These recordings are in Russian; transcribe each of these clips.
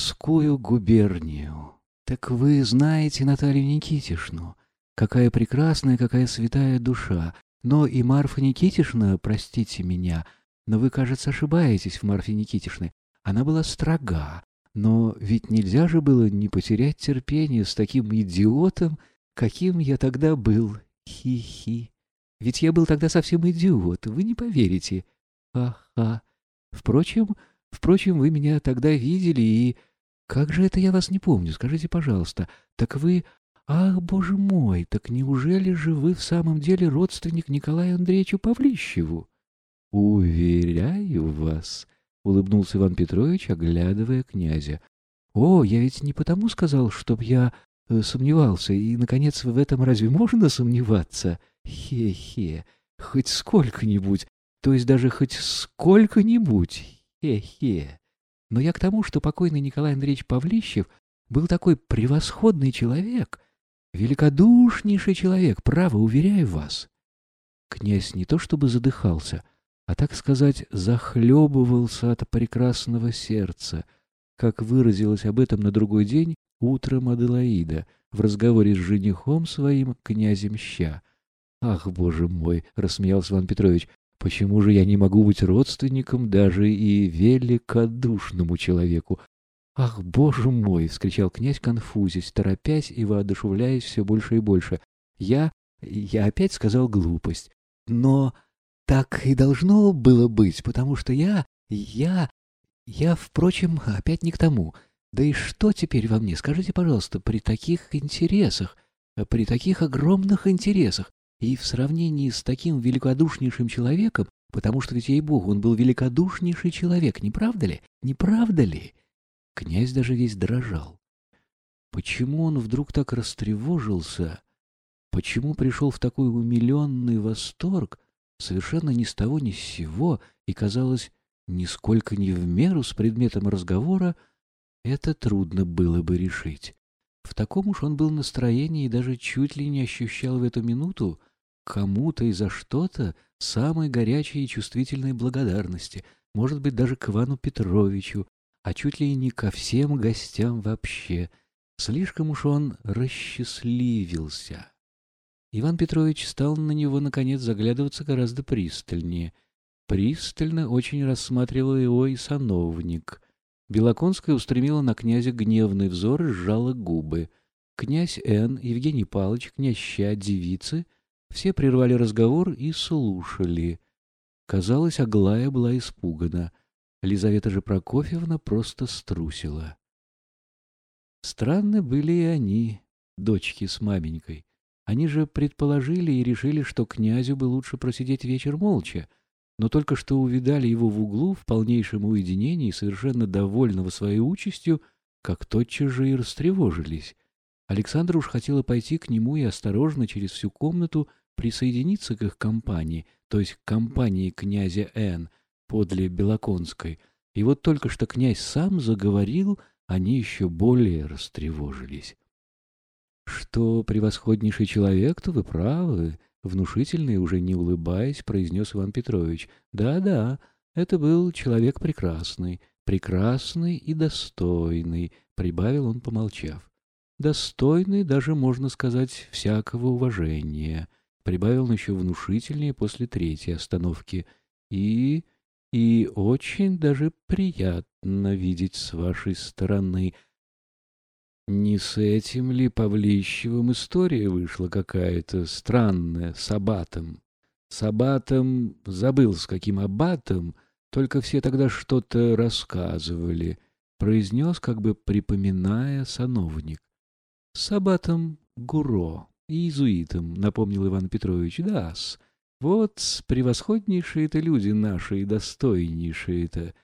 Тверскую губернию. Так вы знаете Наталью Никитишну. Какая прекрасная, какая святая душа. Но и Марфа Никитишна, простите меня, но вы, кажется, ошибаетесь в Марфе Никитишне. Она была строга, но ведь нельзя же было не потерять терпение с таким идиотом, каким я тогда был. Хи-хи. Ведь я был тогда совсем идиот, вы не поверите. Ха-ха. Впрочем, впрочем, вы меня тогда видели, и... Как же это я вас не помню, скажите, пожалуйста. Так вы... Ах, боже мой, так неужели же вы в самом деле родственник Николаю Андреевичу Павлищеву? Уверяю вас, — улыбнулся Иван Петрович, оглядывая князя. О, я ведь не потому сказал, чтоб я э, сомневался, и, наконец, в этом разве можно сомневаться? Хе-хе, хоть сколько-нибудь, то есть даже хоть сколько-нибудь, хе-хе. Но я к тому, что покойный Николай Андреевич Павлищев был такой превосходный человек, великодушнейший человек, право, уверяю вас. Князь не то чтобы задыхался, а, так сказать, захлебывался от прекрасного сердца, как выразилась об этом на другой день утром Аделаида в разговоре с женихом своим, князем Ща. «Ах, боже мой!» — рассмеялся Иван Петрович. Почему же я не могу быть родственником даже и великодушному человеку? «Ах, боже мой!» — вскричал князь, конфузясь, торопясь и воодушевляясь все больше и больше. «Я... я опять сказал глупость. Но так и должно было быть, потому что я... я... я, впрочем, опять не к тому. Да и что теперь во мне, скажите, пожалуйста, при таких интересах, при таких огромных интересах? И в сравнении с таким великодушнейшим человеком, потому что ведь, ей-богу, он был великодушнейший человек, не правда ли? Не правда ли? Князь даже весь дрожал. Почему он вдруг так растревожился? Почему пришел в такой умиленный восторг, совершенно ни с того ни с сего, и, казалось, нисколько не в меру с предметом разговора, это трудно было бы решить. В таком уж он был настроении и даже чуть ли не ощущал в эту минуту кому-то и за что-то самой горячей и чувствительной благодарности, может быть, даже к Ивану Петровичу, а чуть ли не ко всем гостям вообще. Слишком уж он расчастливился. Иван Петрович стал на него, наконец, заглядываться гораздо пристальнее. Пристально очень рассматривал его и сановник. Белоконская устремила на князя гневный взор и сжала губы. Князь Н, Евгений Павлович, князь Ща, девицы — все прервали разговор и слушали. Казалось, Аглая была испугана. Лизавета же Прокофьевна просто струсила. Странны были и они, дочки с маменькой. Они же предположили и решили, что князю бы лучше просидеть вечер молча, но только что увидали его в углу в полнейшем уединении, совершенно довольного своей участью, как тотчас же и растревожились. Александра уж хотела пойти к нему и осторожно через всю комнату присоединиться к их компании, то есть к компании князя Н. подле Белоконской. И вот только что князь сам заговорил, они еще более растревожились. «Что превосходнейший человек, то вы правы», — внушительно и уже не улыбаясь, произнес Иван Петрович. «Да-да, это был человек прекрасный, прекрасный и достойный», — прибавил он, помолчав. «Достойный, даже, можно сказать, всякого уважения». Прибавил он еще внушительнее после третьей остановки. И... и очень даже приятно видеть с вашей стороны. Не с этим ли Павлищевым история вышла какая-то странная, с аббатом? С аббатом, забыл с каким аббатом, только все тогда что-то рассказывали, произнес, как бы припоминая сановник. С аббатом Гуро иезуитам, напомнил Иван Петрович. Да-с. Вот превосходнейшие-то люди наши и достойнейшие-то.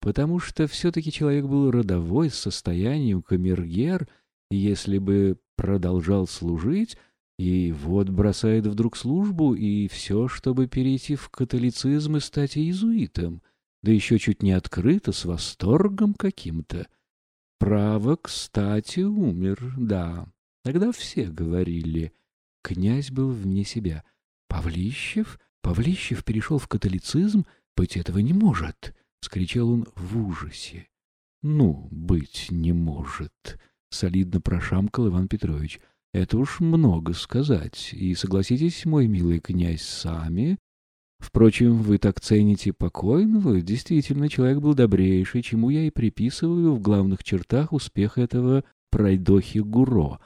Потому что все-таки человек был родовой, с состоянием камергер, и если бы продолжал служить, и вот бросает вдруг службу, и все, чтобы перейти в католицизм и стать иезуитом, да еще чуть не открыто, с восторгом каким-то. Право, кстати, умер, да. Тогда все говорили. Князь был вне себя. «Павлищев? Павлищев перешел в католицизм? Быть этого не может!» — вскричал он в ужасе. Ну, быть не может, солидно прошамкал Иван Петрович. Это уж много сказать. И согласитесь, мой милый князь, сами. Впрочем, вы так цените покойного. Действительно, человек был добрейший, чему я и приписываю в главных чертах успех этого пройдохи Гуро.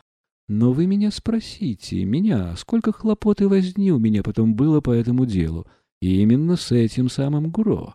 Но вы меня спросите, меня, сколько хлопот и возни у меня потом было по этому делу. И именно с этим самым Гуро.